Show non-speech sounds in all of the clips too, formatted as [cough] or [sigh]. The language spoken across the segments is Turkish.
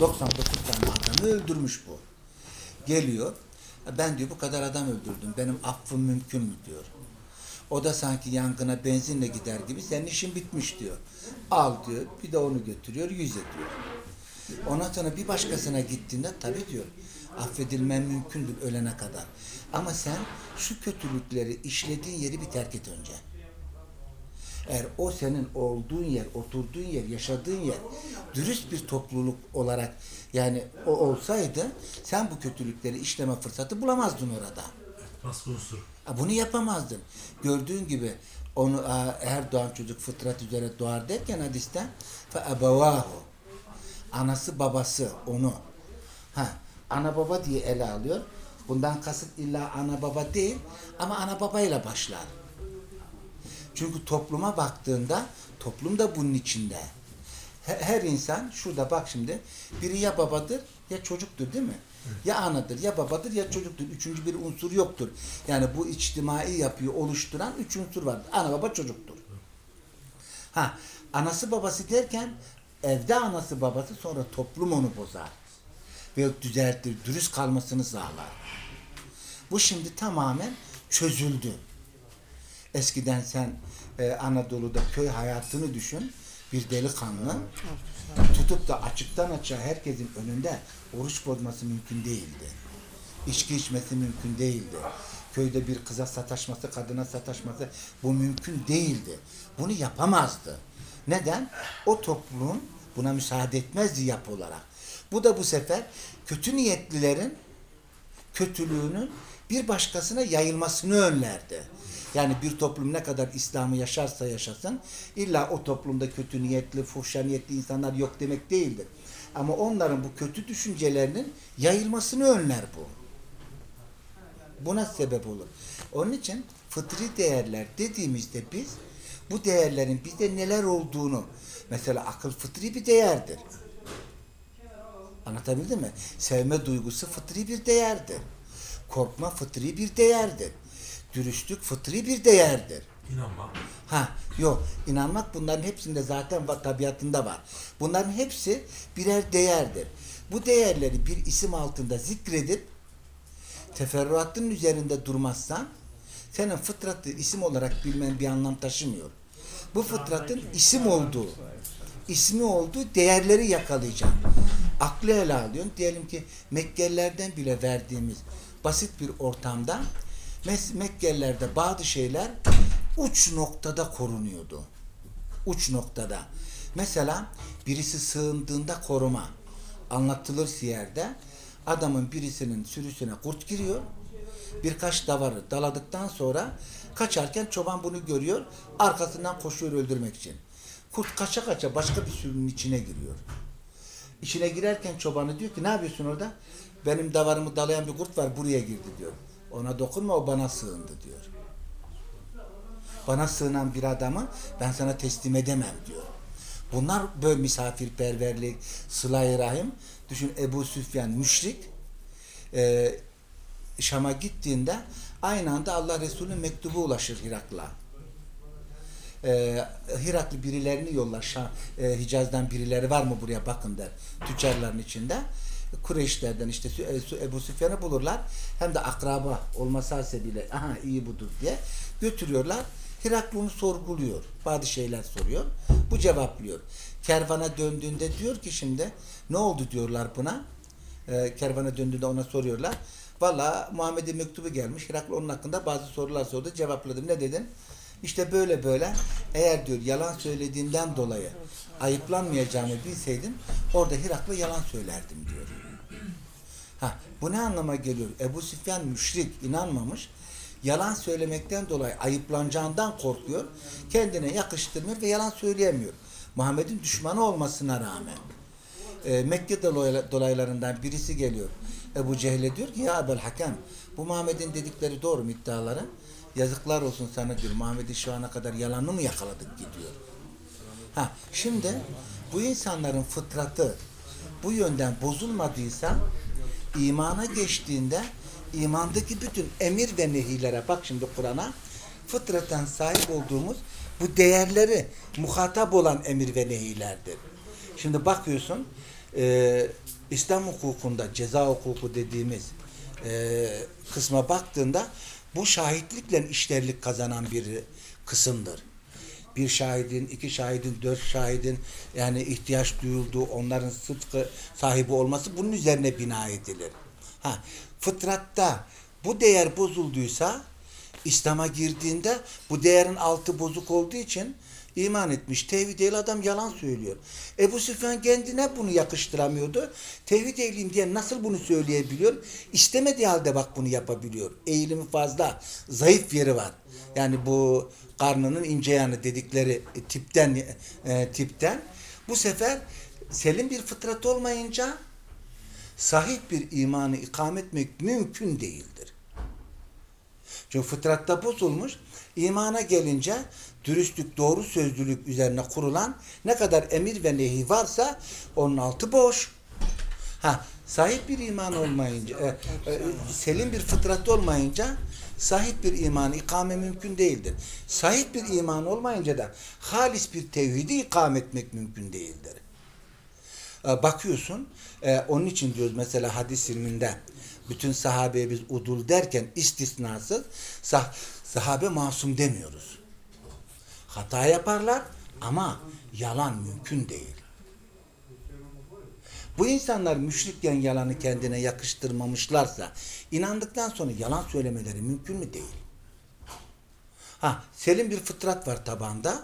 99 tane adamı öldürmüş bu. Geliyor. Ben diyor bu kadar adam öldürdüm. Benim affım mümkün mü diyor. O da sanki yangına benzinle gider gibi senin işin bitmiş diyor. Al diyor. Bir de onu götürüyor. Yüz ediyor. Ondan sonra bir başkasına gittiğinde tabii diyor affedilmen mümkündür ölene kadar. Ama sen şu kötülükleri işlediğin yeri bir terk et önce. Eğer o senin olduğun yer, oturduğun yer, yaşadığın yer dürüst bir topluluk olarak yani o olsaydı sen bu kötülükleri işleme fırsatı bulamazdın orada. Baskı unsuru. Ha, Bunu yapamazdın. Gördüğün gibi onu her doğan çocuk fıtrat üzere doğar derken hadiste fe ebevâhu anası babası onu ha ana baba diye ele alıyor. Bundan kasıt illa ana baba değil ama ana babayla başlar. Çünkü topluma baktığında toplum da bunun içinde. He- Her insan şurada bak şimdi biri ya babadır ya çocuktur değil mi? Ya anadır ya babadır ya çocuktur. Üçüncü bir unsur yoktur. Yani bu içtimai yapıyı oluşturan üç unsur vardır. Ana baba çocuktur. Ha anası babası derken evde anası babası sonra toplum onu bozar. Ve düzeltir, dürüst kalmasını sağlar. Bu şimdi tamamen çözüldü. Eskiden sen e, Anadolu'da köy hayatını düşün. Bir delikanlı tutup da açıktan açığa herkesin önünde oruç bozması mümkün değildi. İçki içmesi mümkün değildi. Köyde bir kıza sataşması, kadına sataşması bu mümkün değildi. Bunu yapamazdı. Neden? O toplum buna müsaade etmezdi yapı olarak. Bu da bu sefer kötü niyetlilerin kötülüğünün bir başkasına yayılmasını önlerdi. Yani bir toplum ne kadar İslam'ı yaşarsa yaşasın illa o toplumda kötü niyetli, fuhşa niyetli insanlar yok demek değildir. Ama onların bu kötü düşüncelerinin yayılmasını önler bu. Buna sebep olur. Onun için fıtri değerler dediğimizde biz bu değerlerin bizde neler olduğunu mesela akıl fıtri bir değerdir. Anlatabildim mi? Sevme duygusu fıtri bir değerdir. Korkma fıtri bir değerdir. Dürüstlük fıtri bir değerdir. İnanma. Ha yok inanmak bunların hepsinde zaten tabiatında var. Bunların hepsi birer değerdir. Bu değerleri bir isim altında zikredip teferruatın üzerinde durmazsan senin fıtratı isim olarak bilmen bir anlam taşımıyor. Bu fıtratın isim olduğu, ismi olduğu değerleri yakalayacaksın. Aklı ele alıyorsun. Diyelim ki Mekkelilerden bile verdiğimiz basit bir ortamda Mekkelilerde bazı şeyler uç noktada korunuyordu. Uç noktada. Mesela birisi sığındığında koruma. Anlatılır siyerde adamın birisinin sürüsüne kurt giriyor. Birkaç davarı daladıktan sonra kaçarken çoban bunu görüyor. Arkasından koşuyor öldürmek için. Kurt kaça kaça başka bir sürünün içine giriyor. İçine girerken çobanı diyor ki ne yapıyorsun orada? Benim davarımı dalayan bir kurt var buraya girdi diyor. Ona dokunma o bana sığındı diyor. Bana sığınan bir adamı ben sana teslim edemem diyor. Bunlar böyle misafirperverlik, sıla-i rahim. Düşün Ebu Süfyan müşrik. Ee, Şam'a gittiğinde aynı anda Allah Resulü'nün mektubu ulaşır Hirak'la. Ee, Hiraklı birilerini yollar. Şam, e, Hicaz'dan birileri var mı buraya bakın der. Tüccarların içinde. Kureyşlerden işte e, Ebu Süfyan'ı bulurlar. Hem de akraba olması hasebiyle aha iyi budur diye götürüyorlar. Hiraklı onu sorguluyor. Bazı şeyler soruyor. Bu cevaplıyor. Kervana döndüğünde diyor ki şimdi ne oldu diyorlar buna. Ee, kervana döndüğünde ona soruyorlar. Valla Muhammed'in mektubu gelmiş. Hiraklı onun hakkında bazı sorular sordu. Cevapladım. Ne dedin? İşte böyle böyle eğer diyor yalan söylediğinden dolayı ayıplanmayacağımı bilseydim orada Hiraklı yalan söylerdim diyor. Ha, bu ne anlama geliyor? Ebu Süfyan müşrik, inanmamış. Yalan söylemekten dolayı ayıplanacağından korkuyor. Kendine yakıştırmıyor ve yalan söyleyemiyor. Muhammed'in düşmanı olmasına rağmen. Ee, Mekke dolay- dolaylarından birisi geliyor. Ebu Cehil'e diyor ki ya Ebel Hakem bu Muhammed'in dedikleri doğru mu iddiaları? Yazıklar olsun sana diyor. Muhammed'i şu ana kadar yalanını mı yakaladık gidiyor. Ha, şimdi bu insanların fıtratı bu yönden bozulmadıysa imana geçtiğinde imandaki bütün emir ve nehilere bak şimdi Kur'an'a fıtraten sahip olduğumuz bu değerleri muhatap olan emir ve nehilerdir. Şimdi bakıyorsun e, İslam hukukunda ceza hukuku dediğimiz e, kısma baktığında bu şahitlikle işlerlik kazanan bir kısımdır. Bir şahidin, iki şahidin, dört şahidin yani ihtiyaç duyulduğu, onların sıdkı sahibi olması bunun üzerine bina edilir. Ha, fıtratta bu değer bozulduysa İslam'a girdiğinde bu değerin altı bozuk olduğu için iman etmiş. Tevhid değil adam yalan söylüyor. Ebu Süfyan kendine bunu yakıştıramıyordu. Tevhid ehliyim diye nasıl bunu söyleyebiliyor? İstemediği halde bak bunu yapabiliyor. Eğilimi fazla. Zayıf yeri var. Yani bu karnının ince yanı dedikleri tipten e, tipten bu sefer selim bir fıtrat olmayınca sahih bir imanı ikame etmek mümkün değildir. Çünkü fıtratta bozulmuş. İmana gelince dürüstlük, doğru sözlülük üzerine kurulan ne kadar emir ve nehi varsa onun altı boş. Ha, sahip bir iman olmayınca, e, e, selim bir fıtrat olmayınca sahip bir iman ikame mümkün değildir. Sahip bir iman olmayınca da halis bir tevhidi ikame etmek mümkün değildir. E, bakıyorsun, e, onun için diyoruz mesela hadis ilminde bütün sahabeye biz udul derken istisnasız sah sahabe masum demiyoruz. Hata yaparlar ama yalan mümkün değil. Bu insanlar müşrikken yalanı kendine yakıştırmamışlarsa inandıktan sonra yalan söylemeleri mümkün mü değil? Ha, selim bir fıtrat var tabanda.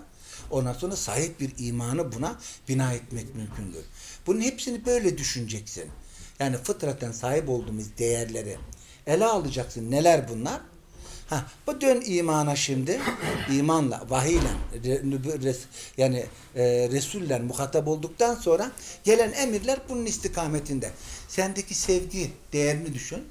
Ondan sonra sahip bir imanı buna bina etmek mümkündür. Bunun hepsini böyle düşüneceksin. Yani fıtraten sahip olduğumuz değerleri ele alacaksın. Neler bunlar? Ha, bu dön imana şimdi. imanla, vahiyle, yani e, Resuller muhatap olduktan sonra gelen emirler bunun istikametinde. Sendeki sevgi değerini düşün.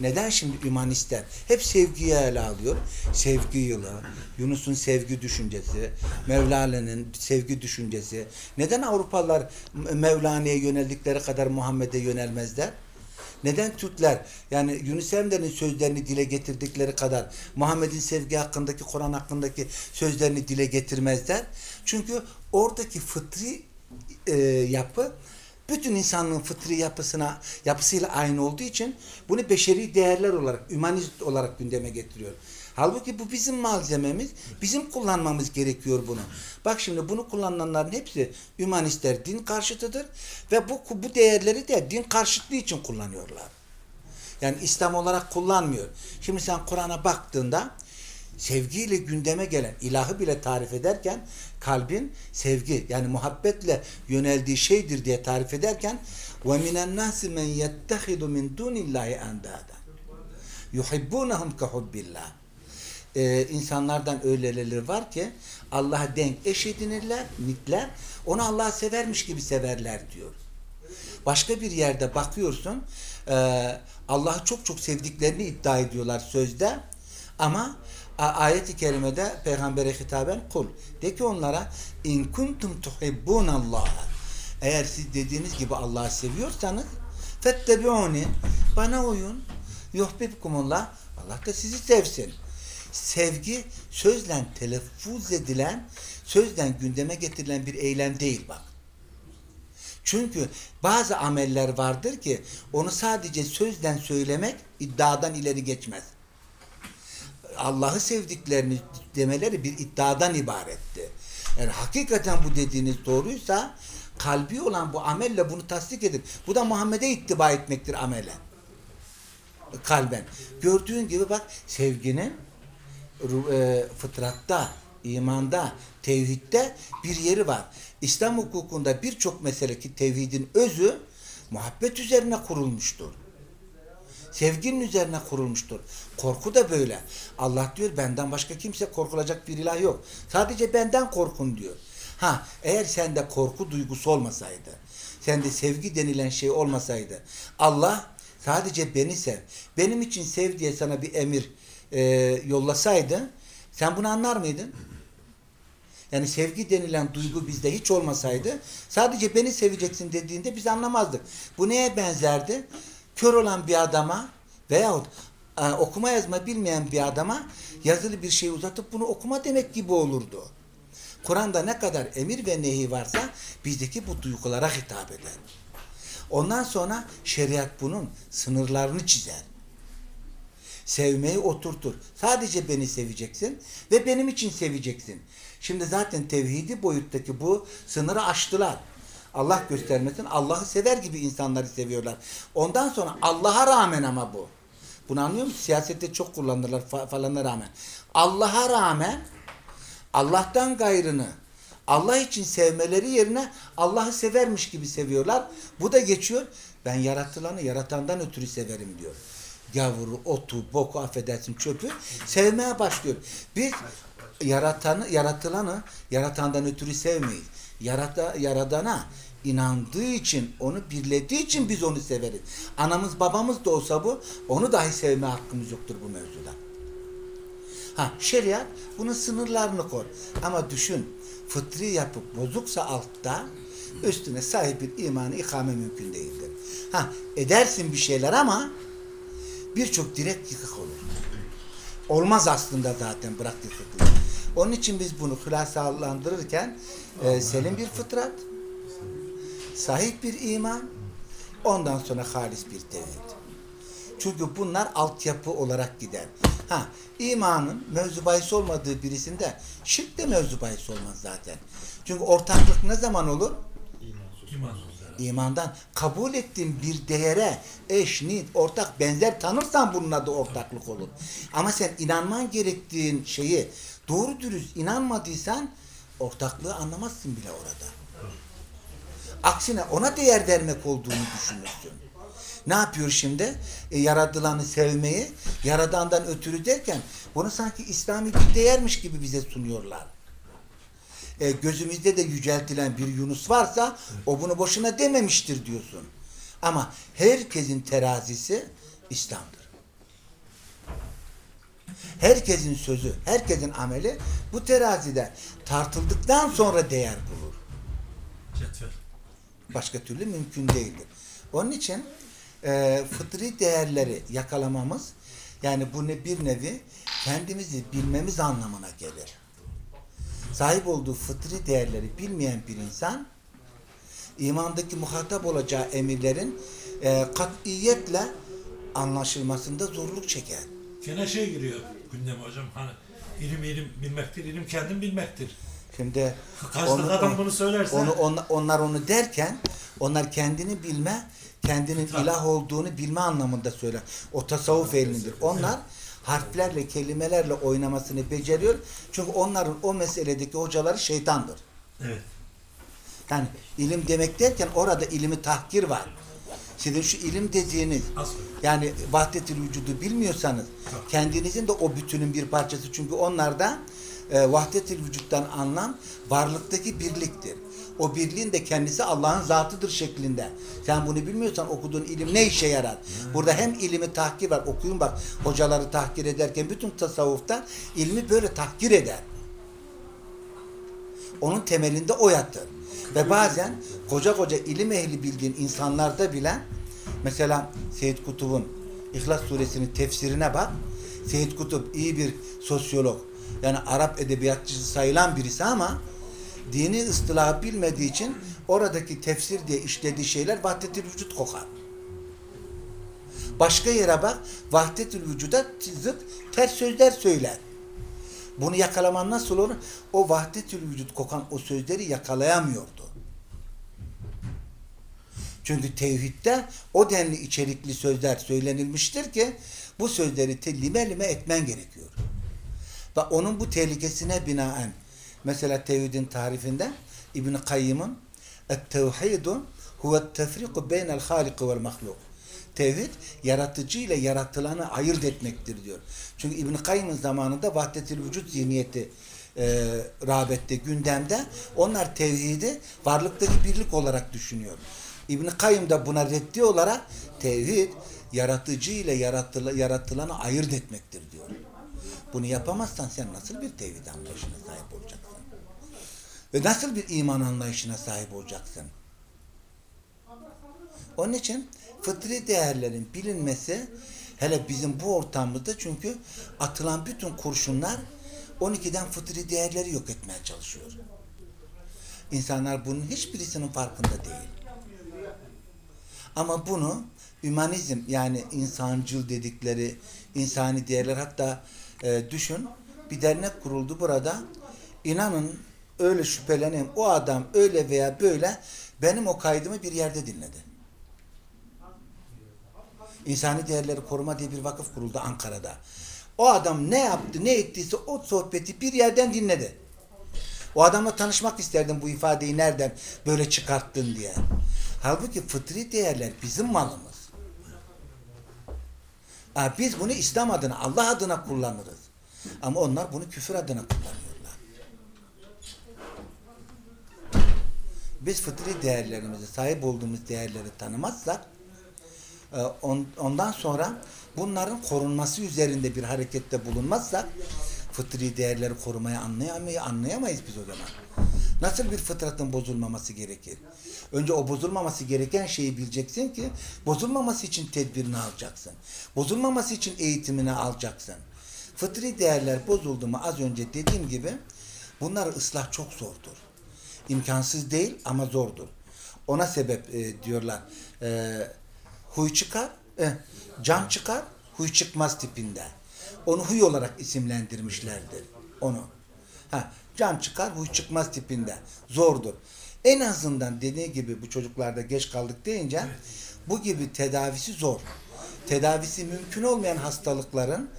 Neden şimdi ümanistler hep sevgiyi ele alıyor? Sevgi yılı, Yunus'un sevgi düşüncesi, Mevlana'nın sevgi düşüncesi. Neden Avrupalılar Mevlana'ya yöneldikleri kadar Muhammed'e yönelmezler? Neden Türkler yani Yunus Emre'nin sözlerini dile getirdikleri kadar Muhammed'in sevgi hakkındaki, Kur'an hakkındaki sözlerini dile getirmezler? Çünkü oradaki fıtri e, yapı bütün insanlığın fıtri yapısına yapısıyla aynı olduğu için bunu beşeri değerler olarak, ümanist olarak gündeme getiriyor. Halbuki bu bizim malzememiz. Bizim kullanmamız gerekiyor bunu. Bak şimdi bunu kullananların hepsi ümanistler din karşıtıdır ve bu bu değerleri de din karşıtlığı için kullanıyorlar. Yani İslam olarak kullanmıyor. Şimdi sen Kur'an'a baktığında sevgiyle gündeme gelen ilahı bile tarif ederken kalbin sevgi yani muhabbetle yöneldiği şeydir diye tarif ederken ve minen nasi men yettehidu min dunillahi endada yuhibbunahum ka hubbillah ee, insanlardan öyleleri var ki Allah'a denk eş edinirler, mitler, onu Allah'ı severmiş gibi severler diyor. Başka bir yerde bakıyorsun e, Allah'ı çok çok sevdiklerini iddia ediyorlar sözde ama ayet-i kerimede peygambere hitaben kul. De ki onlara in kuntum tuhibbunallah. Eğer siz dediğiniz gibi Allah'ı seviyorsanız fettebi'uni bana uyun. Yuhbibkumullah. Allah da sizi sevsin. Sevgi sözle telaffuz edilen, sözle gündeme getirilen bir eylem değil bak. Çünkü bazı ameller vardır ki onu sadece sözden söylemek iddiadan ileri geçmez. Allah'ı sevdiklerini demeleri bir iddiadan ibaretti. Yani hakikaten bu dediğiniz doğruysa kalbi olan bu amelle bunu tasdik edin. Bu da Muhammed'e ittiba etmektir amele. Kalben. Gördüğün gibi bak sevginin fıtratta, imanda, tevhidde bir yeri var. İslam hukukunda birçok mesele ki tevhidin özü muhabbet üzerine kurulmuştur. Sevginin üzerine kurulmuştur. Korku da böyle. Allah diyor benden başka kimse korkulacak bir ilah yok. Sadece benden korkun diyor. Ha eğer sende korku duygusu olmasaydı, sende sevgi denilen şey olmasaydı, Allah sadece beni sev, benim için sev diye sana bir emir e, yollasaydı, sen bunu anlar mıydın? Yani sevgi denilen duygu bizde hiç olmasaydı, sadece beni seveceksin dediğinde biz anlamazdık. Bu neye benzerdi? kör olan bir adama veyahut e, okuma yazma bilmeyen bir adama yazılı bir şey uzatıp bunu okuma demek gibi olurdu. Kur'an'da ne kadar emir ve nehi varsa bizdeki bu duygulara hitap eder. Ondan sonra şeriat bunun sınırlarını çizer. Sevmeyi oturtur. Sadece beni seveceksin ve benim için seveceksin. Şimdi zaten tevhidi boyuttaki bu sınırı aştılar. Allah göstermesin Allah'ı sever gibi insanları seviyorlar. Ondan sonra Allah'a rağmen ama bu. Bunu anlıyor musun? Siyasette çok kullanırlar fa falana rağmen. Allah'a rağmen Allah'tan gayrını Allah için sevmeleri yerine Allah'ı severmiş gibi seviyorlar. Bu da geçiyor. Ben yaratılanı yaratandan ötürü severim diyor. Gavuru, otu, boku affedersin çöpü sevmeye başlıyor. Biz yaratanı, yaratılanı yaratandan ötürü sevmeyiz. Yarata, yaradana inandığı için, onu birlediği için biz onu severiz. Anamız babamız da olsa bu, onu dahi sevme hakkımız yoktur bu mevzuda. Ha, şeriat bunun sınırlarını koy. Ama düşün, fıtri yapıp bozuksa altta, üstüne sahip bir imanı ikame mümkün değildir. Ha, edersin bir şeyler ama birçok direk yıkık olur. Olmaz aslında zaten bırak yıkıklığı. Onun için biz bunu hülasalandırırken e, selim bir fıtrat, sahip bir iman, ondan sonra halis bir tevhid. Çünkü bunlar altyapı olarak gider. Ha, imanın mevzu bahis olmadığı birisinde şirk de mevzu bahis olmaz zaten. Çünkü ortaklık ne zaman olur? İmandan kabul ettiğin bir değere eş, nit, ortak, benzer tanırsan bunun adı ortaklık olur. Ama sen inanman gerektiğin şeyi doğru dürüst inanmadıysan ortaklığı anlamazsın bile orada. Aksine ona değer vermek olduğunu düşünürsün. Ne yapıyor şimdi? E, yaratılanı sevmeyi, yaradandan ötürü derken bunu sanki İslami bir değermiş gibi bize sunuyorlar. E, gözümüzde de yüceltilen bir Yunus varsa o bunu boşuna dememiştir diyorsun. Ama herkesin terazisi İslam'dır. Herkesin sözü, herkesin ameli bu terazide tartıldıktan sonra değer bulur. Başka türlü mümkün değildir. Onun için e, fıtri değerleri yakalamamız yani bu ne bir nevi kendimizi bilmemiz anlamına gelir. Sahip olduğu fıtri değerleri bilmeyen bir insan imandaki muhatap olacağı emirlerin e, katiyetle anlaşılmasında zorluk çeker. Gene şey giriyor gündeme hocam hani ilim ilim bilmektir, ilim kendim bilmektir. Şimdi Karşıdaki adam bunu söylerse onu, on- onlar onu derken onlar kendini bilme, kendinin ilah olduğunu bilme anlamında söyler. O tasavvuf elindedir. Onlar harflerle, kelimelerle oynamasını beceriyor. Çünkü onların o meseledeki hocaları şeytandır. evet. Yani ilim demek derken orada ilimi tahkir var. Sizin şu ilim dediğiniz Asıl. yani vahdetül vücudu bilmiyorsanız Yok. kendinizin de o bütünün bir parçası. Çünkü onlarda e, vahdetül vücuttan anlam varlıktaki birliktir. O birliğin de kendisi Allah'ın zatıdır şeklinde. Sen bunu bilmiyorsan okuduğun ilim ne işe yarar? Burada hem ilimi tahkir var. Okuyun bak hocaları tahkir ederken bütün tasavvufta ilmi böyle tahkir eder. Onun temelinde o yatır. Ve bazen koca koca ilim ehli bildiğin insanlarda bile mesela Seyyid Kutub'un İhlas suresinin tefsirine bak. Seyyid Kutup iyi bir sosyolog. Yani Arap edebiyatçısı sayılan birisi ama dini ıstılahı bilmediği için oradaki tefsir diye işlediği şeyler vahdetül vücut kokar. Başka yere bak vahdetül vücuda zıt ters sözler söyler. Bunu yakalaman nasıl olur? O vahdetül vücut kokan o sözleri yakalayamıyordu. Çünkü tevhidde o denli içerikli sözler söylenilmiştir ki bu sözleri lime lime etmen gerekiyor. Ve onun bu tehlikesine binaen mesela tevhidin tarifinde İbn-i Kayyım'ın Et-tevhidu huve tefriku beynel halik vel mahluk. Tevhid yaratıcı ile yaratılanı ayırt etmektir diyor. Çünkü İbn Kayyım'ın zamanında vahdetül vücut zihniyeti e, rağbette gündemde. Onlar tevhidi varlıktaki birlik olarak düşünüyor. İbn Kayyım da buna reddi olarak tevhid yaratıcı ile yaratıla, yaratılanı ayırt etmektir diyor. Bunu yapamazsan sen nasıl bir tevhid anlayışına sahip olacaksın? Ve nasıl bir iman anlayışına sahip olacaksın? Onun için fıtri değerlerin bilinmesi hele bizim bu ortamda çünkü atılan bütün kurşunlar 12'den fıtri değerleri yok etmeye çalışıyor. İnsanlar bunun hiçbirisinin farkında değil. Ama bunu hümanizm yani insancıl dedikleri insani değerler hatta e, düşün bir dernek kuruldu burada. İnanın öyle şüphelenim o adam öyle veya böyle benim o kaydımı bir yerde dinledi. İnsani Değerleri Koruma diye bir vakıf kuruldu Ankara'da. O adam ne yaptı, ne ettiyse o sohbeti bir yerden dinledi. O adamla tanışmak isterdim bu ifadeyi nereden böyle çıkarttın diye. Halbuki fıtri değerler bizim malımız. Biz bunu İslam adına, Allah adına kullanırız. Ama onlar bunu küfür adına kullanıyorlar. Biz fıtri değerlerimizi, sahip olduğumuz değerleri tanımazsak e, ondan sonra bunların korunması üzerinde bir harekette bulunmazsak fıtri değerleri korumayı anlayamayız, anlayamayız biz o zaman. Nasıl bir fıtratın bozulmaması gerekir? Önce o bozulmaması gereken şeyi bileceksin ki bozulmaması için tedbirini alacaksın. Bozulmaması için eğitimini alacaksın. Fıtri değerler bozuldu mu az önce dediğim gibi bunları ıslah çok zordur. İmkansız değil ama zordur. Ona sebep e, diyorlar. E, huy çıkar, e, can çıkar, huy çıkmaz tipinde. Onu huy olarak isimlendirmişlerdir. Onu. Ha, can çıkar, huy çıkmaz tipinde. Zordur. En azından dediği gibi bu çocuklarda geç kaldık deyince evet. bu gibi tedavisi zor. Tedavisi mümkün olmayan hastalıkların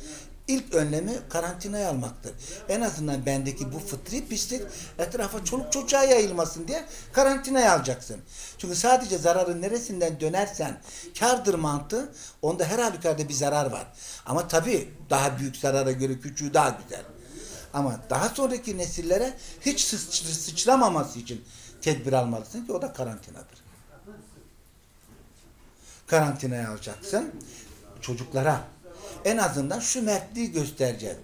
ilk önlemi karantinaya almaktır. En azından bendeki bu fıtri pislik etrafa çoluk çocuğa yayılmasın diye karantinaya alacaksın. Çünkü sadece zararın neresinden dönersen kardır mantığı onda her halükarda bir zarar var. Ama tabii daha büyük zarara göre küçüğü daha güzel. Ama daha sonraki nesillere hiç sıçramaması için tedbir almalısın ki o da karantinadır. Karantinaya alacaksın. Çocuklara en azından şu mertliği göstereceğiz.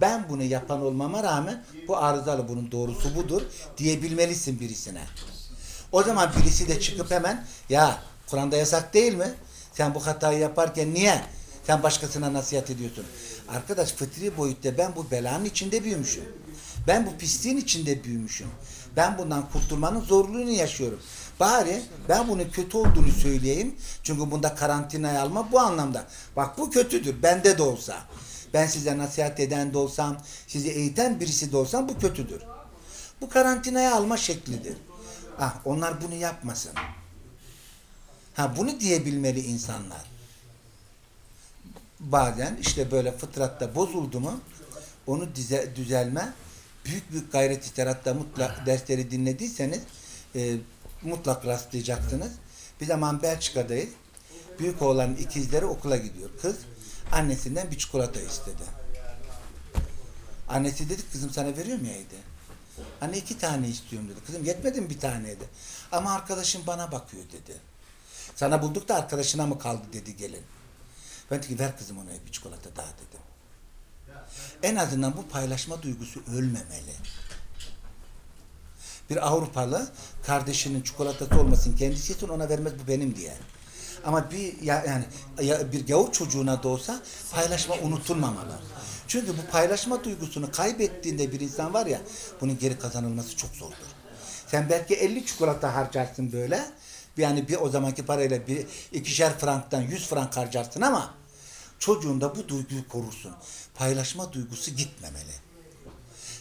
Ben bunu yapan olmama rağmen bu arızalı bunun doğrusu budur diyebilmelisin birisine. O zaman birisi de çıkıp hemen ya Kur'an'da yasak değil mi? Sen bu hatayı yaparken niye? Sen başkasına nasihat ediyorsun. Arkadaş fıtri boyutta ben bu belanın içinde büyümüşüm. Ben bu pisliğin içinde büyümüşüm. Ben bundan kurtulmanın zorluğunu yaşıyorum. Bari ben bunun kötü olduğunu söyleyeyim. Çünkü bunda karantinaya alma bu anlamda. Bak bu kötüdür. Bende de olsa. Ben size nasihat eden de olsam, sizi eğiten birisi de olsam bu kötüdür. Bu karantinaya alma şeklidir. Ah, onlar bunu yapmasın. Ha bunu diyebilmeli insanlar. Bazen işte böyle fıtratta bozuldu mu onu dize, düzelme büyük büyük gayret. Hatta mutlak dersleri dinlediyseniz e, mutlak rastlayacaksınız. Bir zaman Belçika'dayız. Büyük oğlanın ikizleri okula gidiyor. Kız annesinden bir çikolata istedi. Annesi dedi kızım sana veriyor mu yaydı? Anne iki tane istiyorum dedi. Kızım yetmedi mi bir taneydi? Ama arkadaşım bana bakıyor dedi. Sana bulduk da arkadaşına mı kaldı dedi gelin. Ben dedi ki ver kızım ona bir çikolata daha dedim. En azından bu paylaşma duygusu ölmemeli. Bir Avrupalı kardeşinin çikolatası olmasın kendisi için ona vermez bu benim diye. Ama bir ya, yani ya, bir gavur çocuğuna da olsa paylaşma unutulmamalı. Çünkü bu paylaşma duygusunu kaybettiğinde bir insan var ya bunun geri kazanılması çok zordur. Sen belki 50 çikolata harcarsın böyle. Yani bir o zamanki parayla bir ikişer franktan 100 frank harcarsın ama çocuğunda bu duyguyu korursun. Paylaşma duygusu gitmemeli.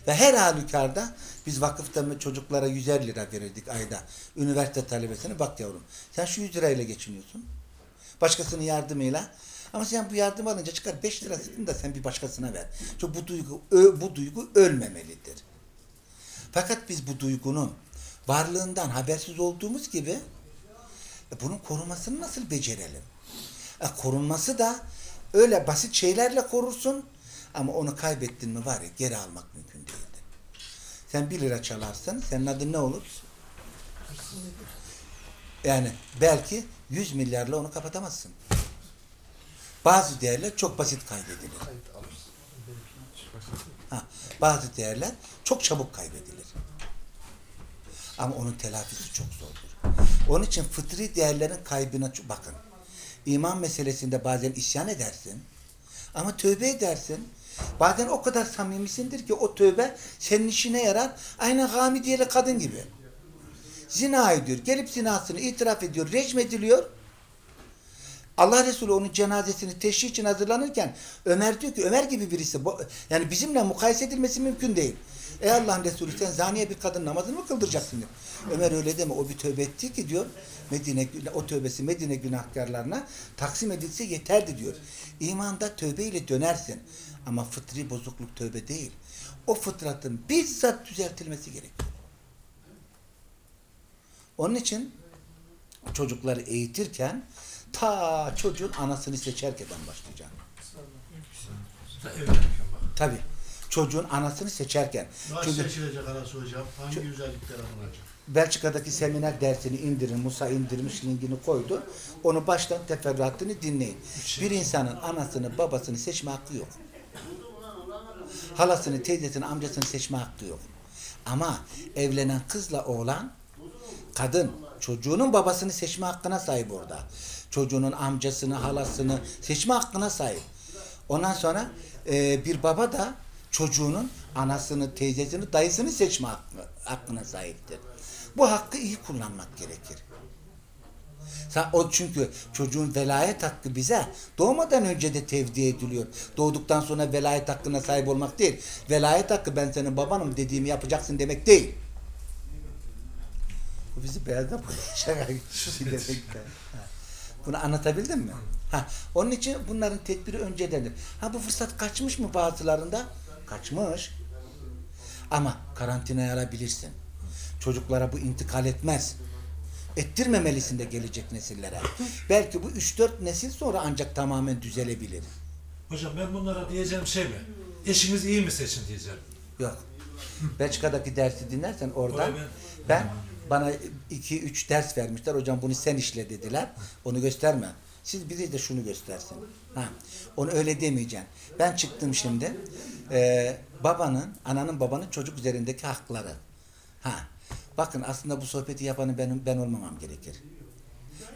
Ve her halükarda biz vakıfta çocuklara 150 lira verirdik ayda. Üniversite talebesine bak yavrum sen şu 100 lirayla geçiniyorsun. Başkasının yardımıyla. Ama sen bu yardım alınca çıkar 5 lirasını da sen bir başkasına ver. Çünkü bu duygu, bu duygu ölmemelidir. Fakat biz bu duygunun varlığından habersiz olduğumuz gibi e, bunun korumasını nasıl becerelim? E, korunması da öyle basit şeylerle korursun ama onu kaybettin mi var ya geri almak mümkün değildir. Sen bir lira çalarsın, senin adın ne olur? Yani belki 100 milyarla onu kapatamazsın. Bazı değerler çok basit kaybedilir. Ha, bazı değerler çok çabuk kaybedilir. Ama onun telafisi çok zordur. Onun için fıtri değerlerin kaybına bakın. İman meselesinde bazen isyan edersin. Ama tövbe edersin. Bazen o kadar samimisindir ki o tövbe senin işine yarar. Aynı Hamidiyeli kadın gibi. Zina ediyor. Gelip zinasını itiraf ediyor. Rejim ediliyor. Allah Resulü onun cenazesini teşhis için hazırlanırken Ömer diyor ki Ömer gibi birisi yani bizimle mukayese edilmesi mümkün değil. Ey Allah'ın Resulü sen zaniye bir kadın namazını mı kıldıracaksın diyor. Ömer öyle deme o bir tövbe etti ki diyor Medine o tövbesi Medine günahkarlarına taksim edilse yeterdi diyor. İmanda tövbeyle dönersin ama fıtri bozukluk tövbe değil. O fıtratın bizzat düzeltilmesi gerekiyor. Onun için çocukları eğitirken ta çocuğun anasını evlenirken bak. Tabi. Çocuğun anasını seçerken. Nasıl Çünkü seçilecek arası hocam? Hangi özellikler alınacak? Belçika'daki seminer dersini indirin. Musa indirmiş linkini koydu. Onu baştan teferruatını dinleyin. Bir insanın anasını babasını seçme hakkı yok. Halasını, teyzesini, amcasını seçme hakkı yok. Ama evlenen kızla oğlan kadın çocuğunun babasını seçme hakkına sahip orada. Çocuğunun amcasını, halasını seçme hakkına sahip. Ondan sonra e, bir baba da çocuğunun anasını, teyzesini, dayısını seçme hakkı, hakkına sahiptir. Bu hakkı iyi kullanmak gerekir. Sen, o çünkü çocuğun velayet hakkı bize doğmadan önce de tevdi ediliyor. Doğduktan sonra velayet hakkına sahip olmak değil. Velayet hakkı ben senin babanım dediğimi yapacaksın demek değil. Bu bizi beyazda [laughs] şaka gibi demekten. Bunu anlatabildim mi? Ha, onun için bunların tedbiri öncedendir. Ha bu fırsat kaçmış mı bazılarında? Kaçmış. Ama karantinaya alabilirsin. Çocuklara bu intikal etmez. Ettirmemelisin de gelecek nesillere. Belki bu 3-4 nesil sonra ancak tamamen düzelebilir. Hocam ben bunlara diyeceğim şey mi? Eşiniz iyi mi seçin diyeceğim. Yok. Belçika'daki dersi dinlersen oradan Oraya ben bana 2-3 ders vermişler. Hocam bunu sen işle dediler. Onu gösterme. Siz biri de şunu göstersin. Ha. Onu öyle demeyeceksin. Ben çıktım şimdi. Ee, babanın, ananın babanın çocuk üzerindeki hakları. Ha. Bakın aslında bu sohbeti yapanı ben, ben olmamam gerekir.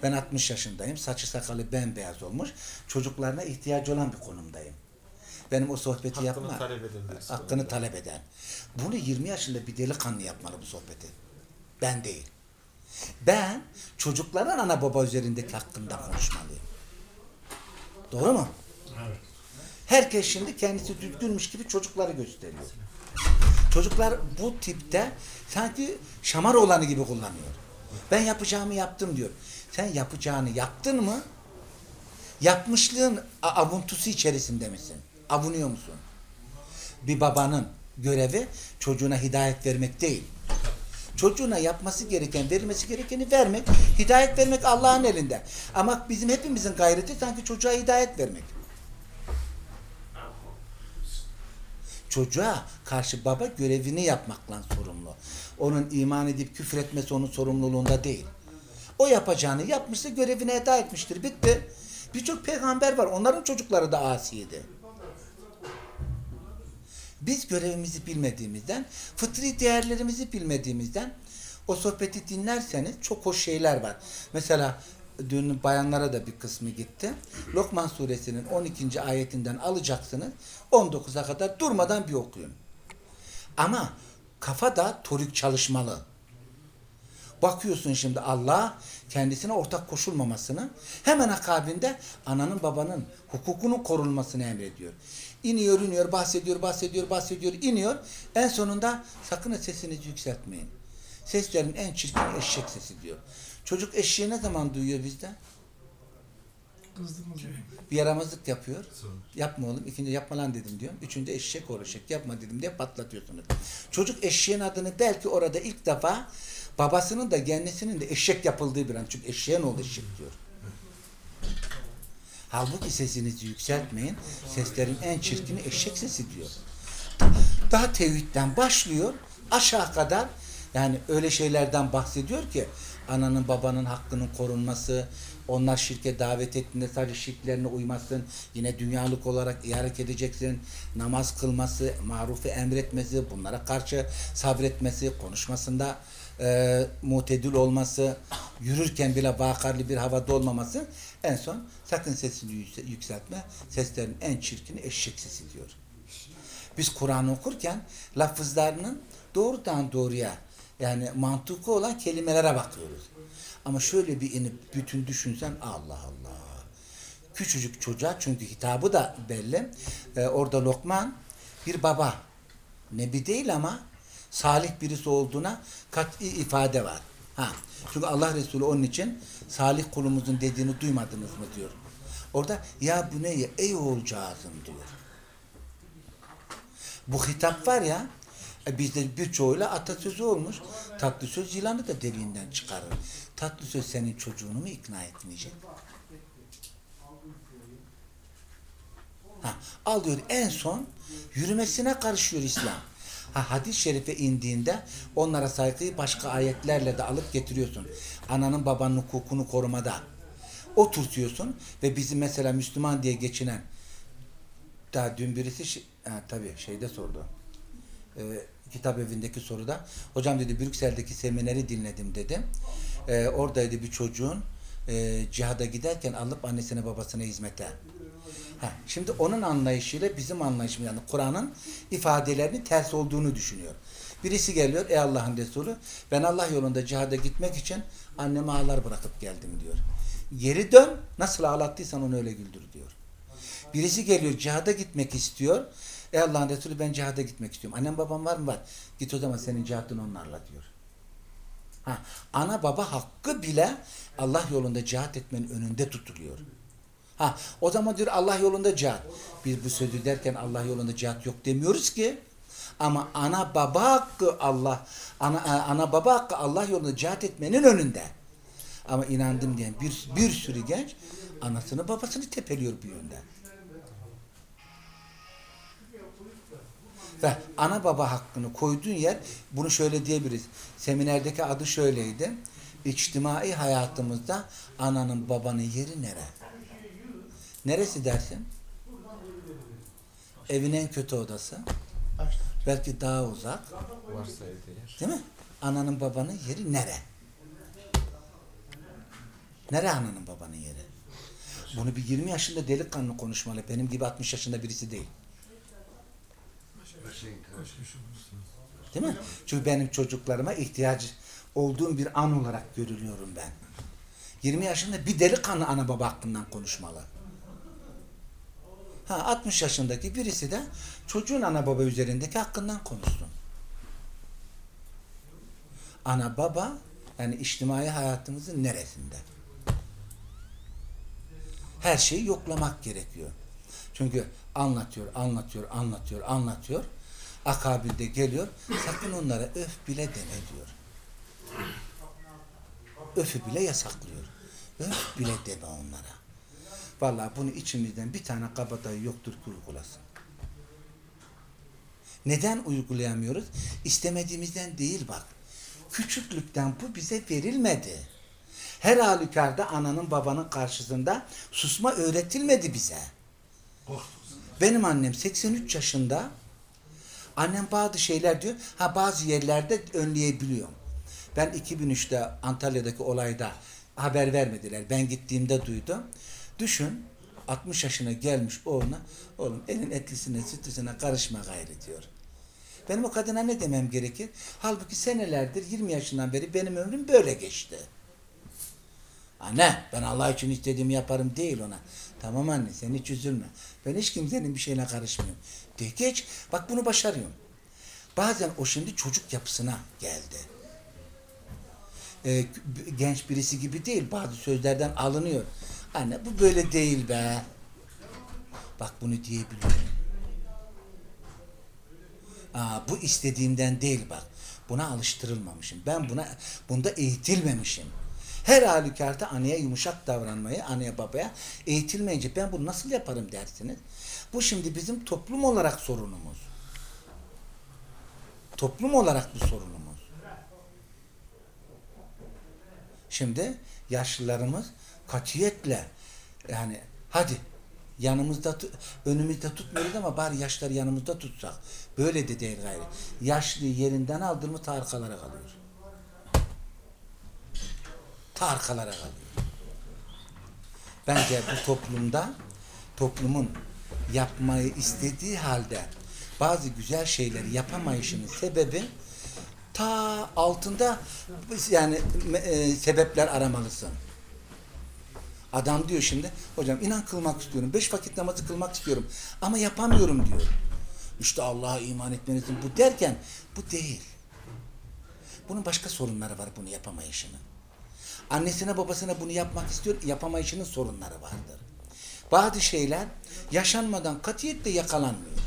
Ben 60 yaşındayım. Saçı sakalı bembeyaz olmuş. Çocuklarına ihtiyacı olan bir konumdayım. Benim o sohbeti Hakkını yapma. talep eden. Hakkını talep eden. Bunu 20 yaşında bir delikanlı yapmalı bu sohbeti. Ben değil. Ben çocukların ana baba üzerindeki hakkında konuşmalıyım. Doğru mu? Evet. Herkes şimdi kendisi düzgünmüş gibi çocukları gösteriyor. Çocuklar bu tipte sanki şamar olanı gibi kullanıyor. Ben yapacağımı yaptım diyor. Sen yapacağını yaptın mı? Yapmışlığın avuntusu içerisinde misin? Avunuyor musun? Bir babanın görevi çocuğuna hidayet vermek değil. Çocuğuna yapması gereken, verilmesi gerekeni vermek, hidayet vermek Allah'ın elinde. Ama bizim hepimizin gayreti sanki çocuğa hidayet vermek. Çocuğa karşı baba görevini yapmakla sorumlu. Onun iman edip küfür etmesi onun sorumluluğunda değil. O yapacağını yapmışsa görevini eda etmiştir. Bitti. Birçok peygamber var. Onların çocukları da asiydi. Biz görevimizi bilmediğimizden, fıtri değerlerimizi bilmediğimizden o sohbeti dinlerseniz çok hoş şeyler var. Mesela dün bayanlara da bir kısmı gitti. Lokman suresinin 12. ayetinden alacaksınız. 19'a kadar durmadan bir okuyun. Ama kafa da torik çalışmalı. Bakıyorsun şimdi Allah kendisine ortak koşulmamasını hemen akabinde ananın babanın hukukunun korunmasını emrediyor. İniyor, iniyor, bahsediyor, bahsediyor, bahsediyor, iniyor. En sonunda sakın sesinizi yükseltmeyin. Seslerin en çirkin eşek sesi diyor. Çocuk eşeği ne zaman duyuyor bizden? Bir yaramazlık yapıyor. Yapma oğlum. İkinci yapma lan dedim diyor. Üçüncü eşek olacak. Yapma dedim diye patlatıyorsunuz. Çocuk eşeğin adını belki orada ilk defa babasının da kendisinin de eşek yapıldığı bir an. Çünkü eşeğe ne oldu eşek diyor. Halbuki sesinizi yükseltmeyin. Seslerin en çirkini eşek sesi diyor. Daha tevhidden başlıyor. Aşağı kadar yani öyle şeylerden bahsediyor ki ananın babanın hakkının korunması, onlar şirke davet ettiğinde sadece şirklerine uymasın, yine dünyalık olarak iyi edeceksin, namaz kılması, marufu emretmesi, bunlara karşı sabretmesi, konuşmasında e, mutedil olması, yürürken bile vakarlı bir havada olmaması, en son sakın sesini yükse- yükseltme, seslerin en çirkini eşek sesi diyor. Biz Kur'an okurken lafızlarının doğrudan doğruya yani mantıklı olan kelimelere bakıyoruz. Ama şöyle bir inip bütün düşünsen Allah Allah. küçücük çocuğa çünkü hitabı da belli. E, orada Lokman bir baba. Nebi değil ama salih birisi olduğuna kat'i ifade var. Ha. Çünkü Allah Resulü onun için salih kulumuzun dediğini duymadınız mı diyor. Orada ya bu ne ey oğulcağızım diyor. Bu hitap var ya e bizde birçoğuyla atasözü olmuş. Tatlı söz yılanı da deliğinden çıkarır. Tatlı söz senin çocuğunu mu ikna etmeyecek? Ha, alıyor en son yürümesine karışıyor İslam. Ha, hadis-i şerife indiğinde onlara saygıyı başka ayetlerle de alıp getiriyorsun. Ananın babanın hukukunu korumada. Oturtuyorsun ve bizi mesela Müslüman diye geçinen daha dün birisi ha, tabii şeyde sordu. Ee, kitap evindeki soruda. Hocam dedi Brüksel'deki semineri dinledim dedim. Ee, oradaydı bir çocuğun e, cihada giderken alıp annesine babasına hizmete. Ha, şimdi onun anlayışıyla bizim anlayışımız yani Kur'an'ın ifadelerinin ters olduğunu düşünüyor. Birisi geliyor ey Allah'ın Resulü ben Allah yolunda cihada gitmek için anneme ağlar bırakıp geldim diyor. Geri dön nasıl ağlattıysan onu öyle güldür diyor. Birisi geliyor cihada gitmek istiyor. Ey Allah'ın Resulü ben cihada gitmek istiyorum. Annem babam var mı? Var. Git o zaman senin cihadın onlarla diyor. Ha, ana baba hakkı bile Allah yolunda cihat etmenin önünde tutuluyor. Ha, o zaman diyor Allah yolunda cihat. Biz bu sözü derken Allah yolunda cihat yok demiyoruz ki. Ama ana baba hakkı Allah ana ana baba hakkı Allah yolunda cihat etmenin önünde. Ama inandım diyen bir bir sürü genç anasını babasını tepeliyor bir yönden. Ve ana baba hakkını koyduğun yer bunu şöyle diyebiliriz. Seminerdeki adı şöyleydi. İçtimai hayatımızda ananın babanın yeri nere? Neresi dersin? Evin en kötü odası. Belki daha uzak. Varsa evde. Değil mi? Ananın babanın yeri nere? Nere ananın babanın yeri? Bunu bir 20 yaşında delikanlı konuşmalı. Benim gibi 60 yaşında birisi değil. Değil mi? Çünkü benim çocuklarıma ihtiyaç olduğum bir an olarak görülüyorum ben. 20 yaşında bir delikanlı ana baba hakkından konuşmalı. Ha 60 yaşındaki birisi de çocuğun ana baba üzerindeki hakkından konuşsun. Ana baba yani içtimai hayatımızın neresinde? Her şeyi yoklamak gerekiyor. Çünkü anlatıyor, anlatıyor, anlatıyor, anlatıyor. Akabilde geliyor. Sakın onlara öf bile deme diyor. Öfü bile yasaklıyor. Öf bile deme onlara. Vallahi bunu içimizden bir tane kabadayı yoktur ki uygulasın. Neden uygulayamıyoruz? İstemediğimizden değil bak. Küçüklükten bu bize verilmedi. Her halükarda ananın babanın karşısında susma öğretilmedi bize. Benim annem 83 yaşında annem bazı şeyler diyor ha bazı yerlerde önleyebiliyorum. Ben 2003'te Antalya'daki olayda haber vermediler. Ben gittiğimde duydum. Düşün 60 yaşına gelmiş oğluna oğlum elin etlisine sütlüsüne karışma gayri diyor. Benim o kadına ne demem gerekir? Halbuki senelerdir 20 yaşından beri benim ömrüm böyle geçti. Anne ben Allah için istediğimi yaparım değil ona. Tamam anne sen hiç üzülme. Ben hiç kimsenin bir şeyine karışmıyorum. De geç bak bunu başarıyorum. Bazen o şimdi çocuk yapısına geldi. Ee, genç birisi gibi değil bazı sözlerden alınıyor. Anne bu böyle değil be. Bak bunu diyebiliyorum. Aa, bu istediğimden değil bak. Buna alıştırılmamışım. Ben buna bunda eğitilmemişim. Her halükarda anneye yumuşak davranmayı, anneye babaya eğitilmeyince ben bunu nasıl yaparım dersiniz. Bu şimdi bizim toplum olarak sorunumuz. Toplum olarak bu sorunumuz. Şimdi yaşlılarımız katiyetle yani hadi yanımızda önümüzde tutmuyoruz ama bari yaşları yanımızda tutsak. Böyle de değil gayrı. Yaşlı yerinden aldı mı ta arkalara kalıyor. Ta arkalara kalıyor. Bence bu toplumda toplumun yapmayı istediği halde bazı güzel şeyleri yapamayışının sebebi ta altında yani e, sebepler aramalısın. Adam diyor şimdi, hocam inan kılmak istiyorum, beş vakit namazı kılmak istiyorum ama yapamıyorum diyor. İşte Allah'a iman etmelisin bu derken bu değil. Bunun başka sorunları var bunu yapamayışının. Annesine babasına bunu yapmak istiyor, yapamayışının sorunları vardır. Bazı şeyler yaşanmadan katiyetle yakalanmıyor.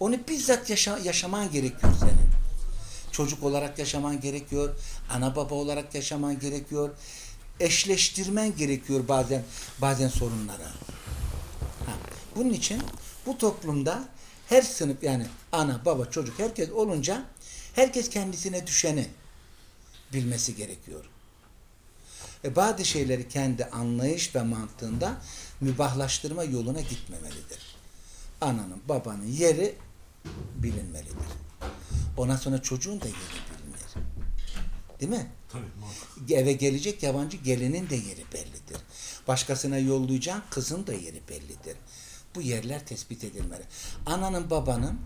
Onu bizzat yaşa, yaşaman gerekiyor senin. Çocuk olarak yaşaman gerekiyor, ana baba olarak yaşaman gerekiyor, eşleştirmen gerekiyor bazen bazen sorunlara. Ha, bunun için bu toplumda her sınıf yani ana, baba, çocuk herkes olunca herkes kendisine düşeni bilmesi gerekiyor. E bazı şeyleri kendi anlayış ve mantığında mübahlaştırma yoluna gitmemelidir. Ananın, babanın yeri bilinmelidir. Ondan sonra çocuğun da yeri bilinir. Değil mi? Tabii muhakkak. eve gelecek yabancı gelinin de yeri bellidir. Başkasına yollayacağın kızın da yeri bellidir. Bu yerler tespit edilmeli. Ananın babanın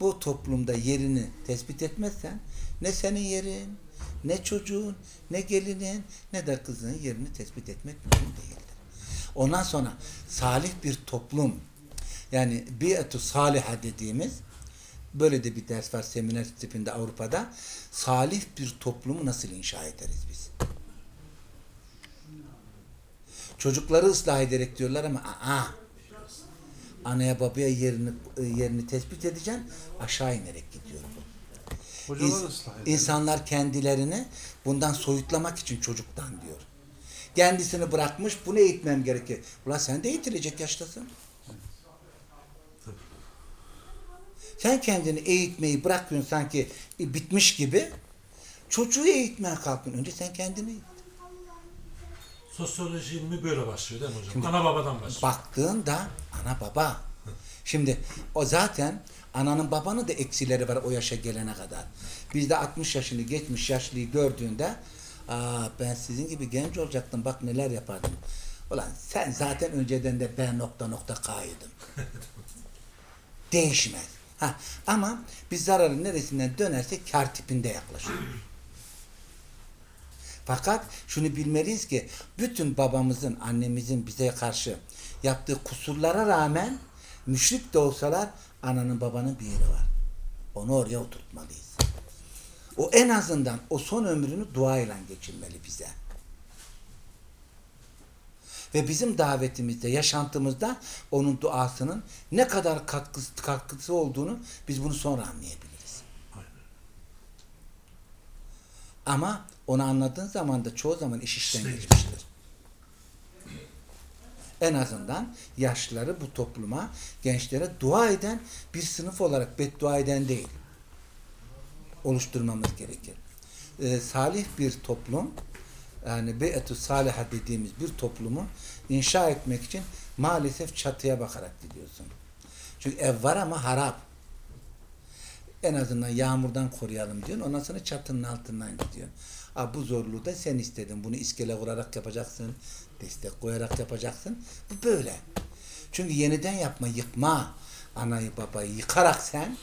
bu toplumda yerini tespit etmezsen ne senin yerin, ne çocuğun, ne gelinin, ne de kızının yerini tespit etmek mümkün değildir. Ondan sonra salih bir toplum yani bi'etu saliha dediğimiz böyle de bir ders var seminer tipinde Avrupa'da. Salih bir toplumu nasıl inşa ederiz biz? Çocukları ıslah ederek diyorlar ama aa, anaya babaya yerini yerini tespit edeceksin aşağı inerek gidiyor bu. Hocalar İns- ıslah eder. insanlar kendilerini bundan soyutlamak için çocuktan diyor. Kendisini bırakmış bunu eğitmem gerekir. Ulan sen de eğitilecek yaştasın. Sen kendini eğitmeyi bırakıyorsun sanki bitmiş gibi. Çocuğu eğitmeye kalkıyorsun. Önce sen kendini eğit. Sosyoloji ilmi böyle başlıyor değil mi hocam? Ana babadan başlıyor. Baktığında ana baba. Şimdi o zaten ananın babanın da eksileri var o yaşa gelene kadar. Bizde 60 yaşını geçmiş yaşlıyı gördüğünde Aa, ben sizin gibi genç olacaktım bak neler yapardım. Ulan sen zaten önceden de ben nokta nokta kaydım. [laughs] Değişmez. Ha, ama biz zararın neresinden dönersek kar tipinde yaklaşıyor. [clears throat] Fakat şunu bilmeliyiz ki bütün babamızın, annemizin bize karşı yaptığı kusurlara rağmen müşrik de olsalar ananın babanın bir yeri var. Onu oraya oturtmalıyız. O en azından o son ömrünü duayla geçirmeli bize. Ve bizim davetimizde, yaşantımızda onun duasının ne kadar katkısı, katkısı olduğunu biz bunu sonra anlayabiliriz. Ama onu anladığın zaman da çoğu zaman iş işten İşte- geçmiştir. En azından yaşlıları bu topluma, gençlere dua eden bir sınıf olarak beddua eden değil. Oluşturmamız gerekir. Ee, salih bir toplum, yani be'etu saliha dediğimiz bir toplumu inşa etmek için maalesef çatıya bakarak gidiyorsun. Çünkü ev var ama harap. En azından yağmurdan koruyalım diyorsun. Ondan sonra çatının altından gidiyorsun. Aa, bu zorluğu da sen istedin. Bunu iskele vurarak yapacaksın. Destek koyarak yapacaksın. Bu böyle. Çünkü yeniden yapma, yıkma. Anayı babayı yıkarak sen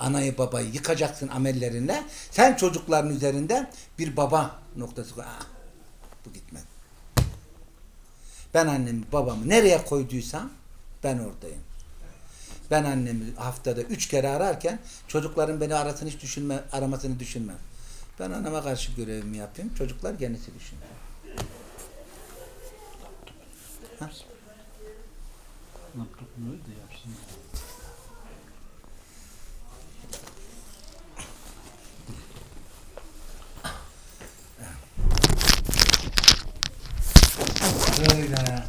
anayı babayı yıkacaksın amellerinle. Sen çocukların üzerinde bir baba noktası koy. Bu gitmez. Ben annemi babamı nereye koyduysam ben oradayım. Ben annemi haftada üç kere ararken çocukların beni arasını hiç düşünme, aramasını düşünmem. Ben anama karşı görevimi yapayım. Çocuklar kendisi yapsın. Böyle.